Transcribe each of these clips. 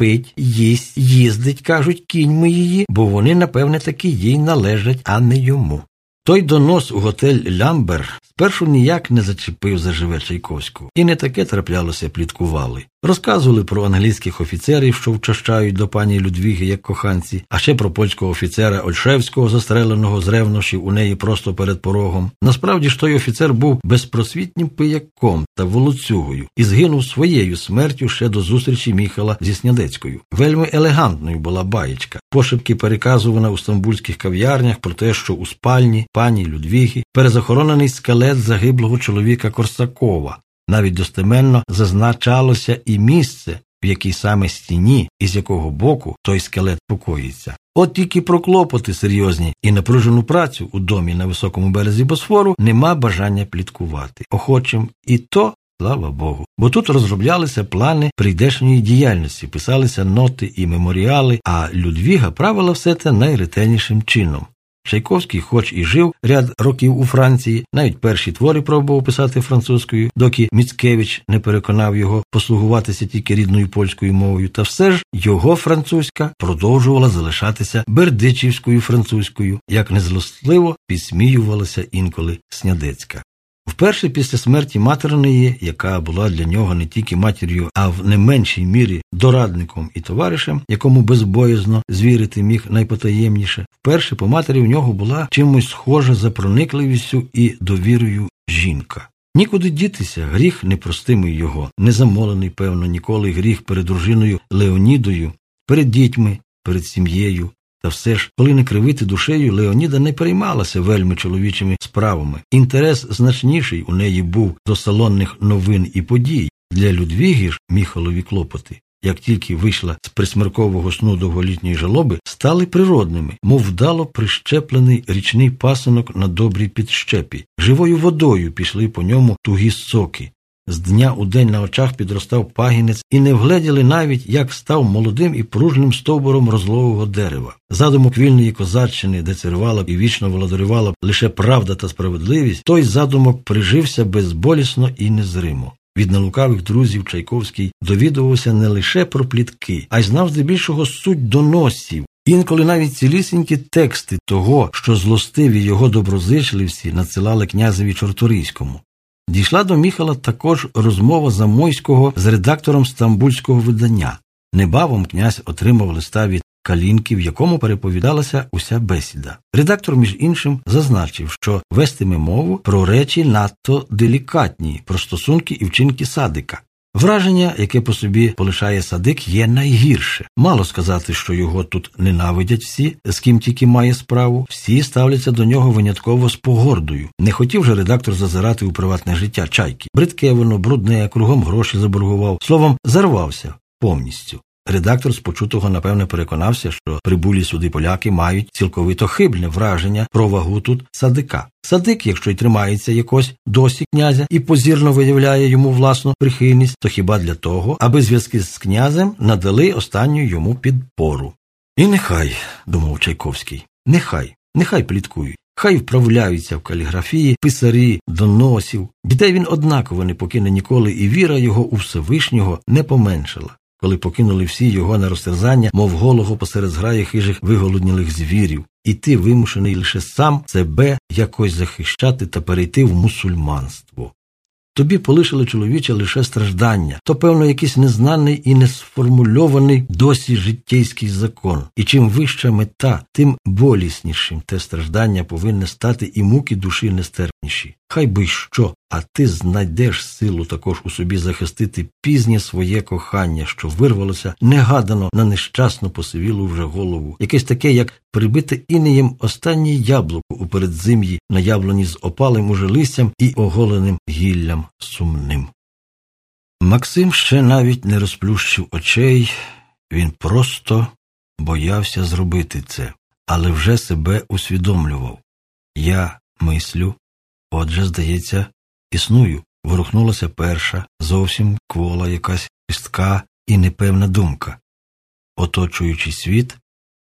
спить, їсть, їздить, кажуть, кіньми її, бо вони, напевне, таки їй належать, а не йому. Той донос у готель Лямбер спершу ніяк не зачепив заживе Чайковську, і не таке траплялося, пліткували. Розказували про англійських офіцерів, що вчащають до пані Людвіги як коханці, а ще про польського офіцера Ольшевського, застреленого з ревнощів у неї просто перед порогом. Насправді ж той офіцер був безпросвітнім пияком та волоцюгою і згинув своєю смертю ще до зустрічі Міхала зі Снядецькою. Вельми елегантною була баєчка. Пошепки переказувана у стамбульських кав'ярнях про те, що у спальні пані Людвіги перезахоронений скелет загиблого чоловіка Корсакова. Навіть достеменно зазначалося і місце, в якій саме стіні і з якого боку той скелет покоїться. От тільки про клопоти серйозні і напружену працю у домі на високому березі Босфору нема бажання пліткувати. Охочим і то. Слава Богу, бо тут розроблялися плани прийдешньої діяльності, писалися ноти і меморіали, а Людвіга правила все це найретельнішим чином. Чайковський, хоч і жив ряд років у Франції, навіть перші твори пробував писати французькою, доки Міцкевич не переконав його послугуватися тільки рідною польською мовою, та все ж його французька продовжувала залишатися бердичівською французькою, як незлостливо підсміювалася інколи Снядецька. Вперше після смерті материної, яка була для нього не тільки матір'ю, а в не меншій мірі дорадником і товаришем, якому безбоязно звірити міг найпотаємніше, вперше по матері в нього була чимось схожа за проникливістю і довірою жінка. Нікуди дітися, гріх непростимий його, незамолений, певно, ніколи гріх перед дружиною Леонідою, перед дітьми, перед сім'єю, та все ж, коли не кривити душею, Леоніда не переймалася вельми чоловічими справами. Інтерес значніший у неї був до салонних новин і подій. Для Людвіги ж міхолові клопоти, як тільки вийшла з присмеркового сну довголітньої жалоби, стали природними, мов вдало прищеплений річний пасинок на добрій підщепі. Живою водою пішли по ньому тугі соки. З дня у день на очах підростав пагінець, і не вгледіли навіть, як став молодим і пружним стовбуром розлового дерева. Задумок вільної козаччини, де царювала і вічно володарювала лише правда та справедливість, той задумок прижився безболісно і незримо. Від нелукавих друзів Чайковський довідувався не лише про плітки, а й знав здебільшого суть доносів. Інколи навіть цілісінькі тексти того, що злостиві його доброзичливці надсилали князеві Чорторийському. Дійшла до Міхала також розмова Замойського з редактором стамбульського видання. Небавом князь отримав листа від Калінки, в якому переповідалася уся бесіда. Редактор, між іншим, зазначив, що вестиме мову про речі надто делікатні, про стосунки і вчинки садика. Враження, яке по собі полишає садик, є найгірше. Мало сказати, що його тут ненавидять всі, з ким тільки має справу, всі ставляться до нього винятково з погордою. Не хотів же редактор зазирати у приватне життя чайки. Бридке воно, брудне, кругом гроші заборгував. Словом, зарвався повністю. Редактор з почутого, напевне, переконався, що прибулі сюди поляки мають цілковито хибне враження про вагу тут садика. Садик, якщо й тримається якось досі князя і позірно виявляє йому власну прихильність, то хіба для того, аби зв'язки з князем надали останню йому підпору. І нехай, думав Чайковський, нехай, нехай пліткують. Хай вправляються в каліграфії, писарі, доносів. Дітей він однаково не покине ніколи, і віра його у Всевишнього не поменшила коли покинули всі його на розтерзання, мов голого посеред зграї хижих виголоднілих звірів, і ти вимушений лише сам себе якось захищати та перейти в мусульманство. Тобі полишили чоловіче лише страждання, то, певно, якийсь незнаний і несформульований досі життєйський закон. І чим вища мета, тим боліснішим те страждання повинне стати і муки душі нестерпніші. Хай би що, а ти знайдеш силу також у собі захистити пізнє своє кохання, що вирвалося негадано на нещасну посивілу вже голову, якесь таке, як прибите інеєм останнє яблуко у передзим'ї, на яблуні з опалим уже листям і оголеним гіллям сумним. Максим ще навіть не розплющив очей, він просто боявся зробити це, але вже себе усвідомлював. Я мислю, отже, здається, існую. Ворухнулася перша, зовсім квола якась пістка і непевна думка. Оточуючи світ,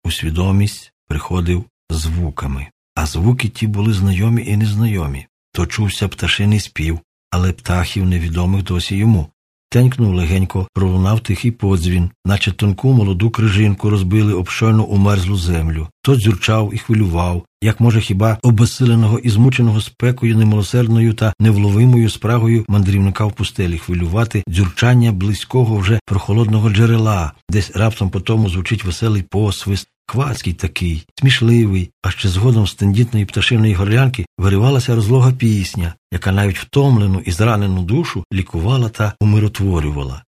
у свідомість приходив звуками, а звуки ті були знайомі і незнайомі. То чувся пташиний спів, але птахів невідомих досі йому. Тенькнув легенько, пролунав тихий подзвін, наче тонку молоду крижинку розбили об щойно умерзлу землю. То дзюрчав і хвилював, як може хіба обесиленого і змученого спекою, немилосердною та невловимою спрагою мандрівника в пустелі хвилювати дзюрчання близького вже прохолодного джерела, десь раптом по тому звучить веселий посвист, Квацький такий, смішливий, а ще згодом з тендітної пташиної горлянки виривалася розлога пісня, яка навіть втомлену і зранену душу лікувала та умиротворювала.